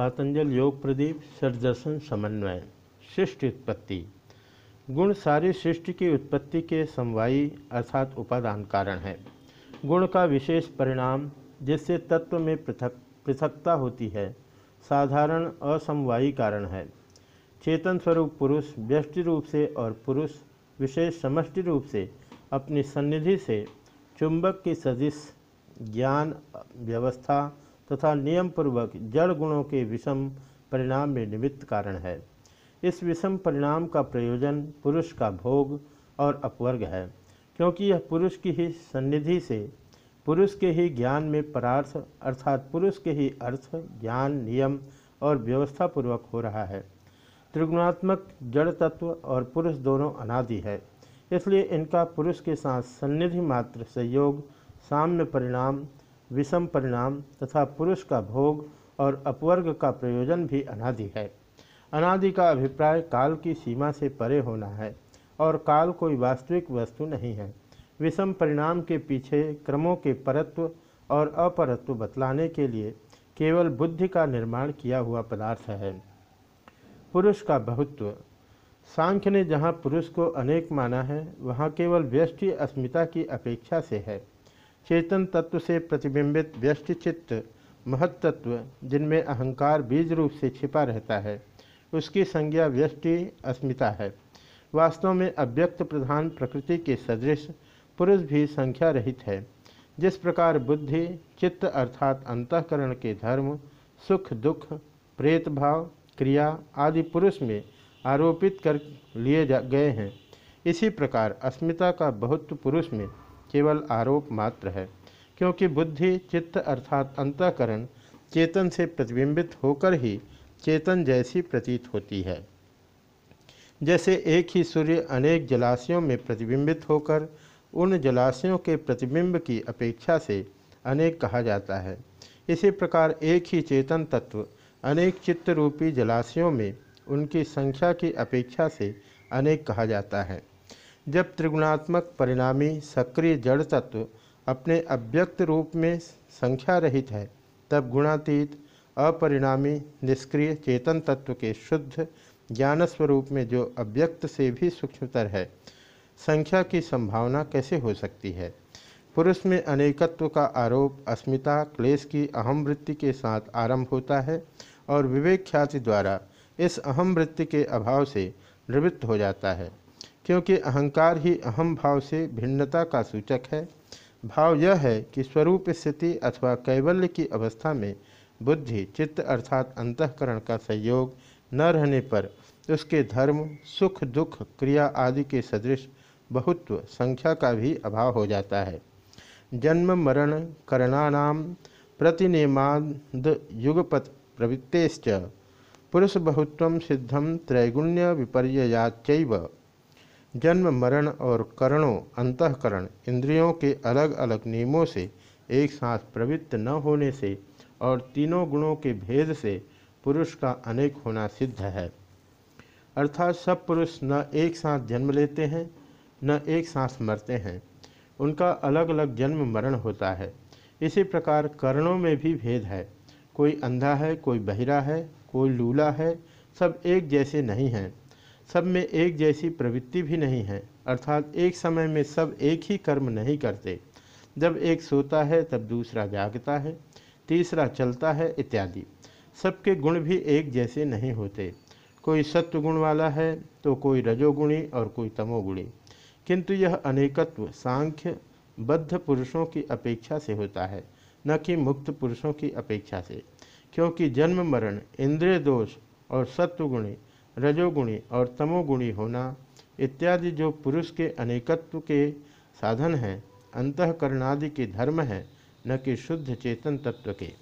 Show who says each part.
Speaker 1: पातंजल योग प्रदीप षडदर्शन समन्वय। सृष्टि उत्पत्ति। गुण सारी सृष्टि की उत्पत्ति के समवायी अर्थात उपादान कारण है। गुण का विशेष परिणाम, जिससे तत्व में पृथक, पृथकता होती है, साधारण असमवायी कारण है। चेतन स्वरूप पुरुष व्यष्टि रूप से और पुरुष विशेष समष्टि रूप से अपनी सन्निधि से चुंबक की सदिश ज्ञान, व्यवस्था तथा नियम पूर्वक जड़ गुणों के विषम परिणाम में निमित्त कारण है। इस विषम परिणाम का प्रयोजन पुरुष का भोग और अपवर्ग है, क्योंकि यह पुरुष की ही सन्निधि से पुरुष के ही ज्ञान में परार्थ अर्थात पुरुष के ही अर्थ, ज्ञान, नियम और व्यवस्था पूर्वक हो रहा है। त्रिगुणात्मक जड़ तत्व और पुरुष दोनों अनादि है, इसलिए इनका पुरुष के साथ सन्निधि मात्र संयोग साम्य परिणाम विषम परिणाम तथा पुरुष का भोग और अपवर्ग का प्रयोजन भी अनादि है। अनादि का अभिप्राय काल की सीमा से परे होना है और काल कोई वास्तविक वस्तु नहीं है। विषम परिणाम के पीछे क्रमों के परत्व और अपरत्व बतलाने के लिए केवल बुद्धि का निर्माण किया हुआ पदार्थ है। पुरुष का बहुत्व। सांख्य ने जहाँ पुरुष को अनेक माना है, वहाँ केवल व्यष्टि अस्मिता की अपेक्षा से है। चेतन तत्व से प्रतिबिंबित व्यष्टि चित्त महत्त्व जिनमें अहंकार बीज रूप से छिपा रहता है, उसकी संज्ञा व्यष्टि अस्मिता है। वास्तव में अव्यक्त प्रधान प्रकृति के सदृश पुरुष भी संख्या रहित है। जिस प्रकार बुद्धि, चित्त अर्थात अंतकरण के धर्म, सुख, दुख, प्रेत भाव, क्रिया आदि पुरुष में आरोपित कर लिए गए हैं, इसी प्रकार अस्मिता का बहुत पुरुष में केवल आरोप मात्र है, क्योंकि बुद्धि, चित्त अर्थात अंतकरण चेतन से प्रतिबिंबित होकर ही चेतन जैसी प्रतीत होती है। जैसे एक ही सूर्य अनेक जलाशयों में प्रतिबिंबित होकर, उन जलाशयों के प्रतिबिंब की अपेक्षा से अनेक कहा जाता है। इसी प्रकार एक ही चेतन तत्व अनेक चित्त रूपी जलाशयों में उनकी संख्या की अपेक्षा से अनेक कहा जाता है। जब त्रिगुणात्मक परिणामी सक्रिय जड़ तत्व अपने अव्यक्त रूप में संख्या रहित है, तब गुणातीत, अपरिणामी, निष्क्रिय चेतन तत्व के शुद्ध ज्ञान स्वरूप में जो अव्यक्त से भी सूक्ष्मतर है, संख्या की संभावना कैसे हो सकती है? पुरुष में अनेकत्व का आरोप अस्मिता, क्लेश की अहम वृत्ति के साथ आरंभ होता है और विवेक ख्याति द्वारा इस अहम वृत्ति के अभाव से निवृत्त हो जाता है। क्योंकि अहंकार ही अहम भाव से भिन्नता का सूचक है। भाव यह है कि स्वरूप स्थिति अथवा कैवल्य की अवस्था में बुद्धि, चित्त अर्थात अंतकरण का संयोग न रहने पर उसके धर्म, सुख, दुख, क्रिया आदि के सदृश बहुत्व संख्या का भी अभाव हो जाता है। जन्म, मरण, करणानाम प्रतिनेमाद युगपत प्रवृत्तेश्च, पुरुष बहुत्व सिद्धम त्रैगुण्य विपर्याच जन्म, मरण और करणों, अंतकरण इंद्रियों के अलग अलग नियमों से एक साथ प्रवृत्त न होने से और तीनों गुणों के भेद से पुरुष का अनेक होना सिद्ध है। अर्थात सब पुरुष न एक साथ जन्म लेते हैं, न एक साथ मरते हैं। उनका अलग अलग जन्म, मरण होता है। इसी प्रकार कर्णों में भी भेद है। कोई अंधा है, कोई बहिरा है, कोई लूला है, सब एक जैसे नहीं हैं। सब में एक जैसी प्रवृत्ति भी नहीं है, अर्थात एक समय में सब एक ही कर्म नहीं करते। जब एक सोता है, तब दूसरा जागता है, तीसरा चलता है इत्यादि। सबके गुण भी एक जैसे नहीं होते। कोई सत्व गुण वाला है तो कोई रजोगुणी और कोई तमोगुणी। किंतु यह अनेकत्व सांख्य बद्ध पुरुषों की अपेक्षा से होता है, न कि मुक्त पुरुषों की अपेक्षा से। क्योंकि जन्म मरण, इंद्रिय दोष और सत्वगुणी रजोगुणी और तमोगुणी होना इत्यादि जो पुरुष के अनेकत्व के साधन हैं, अंतकरणादि के धर्म हैं, न कि शुद्ध चेतन तत्व के।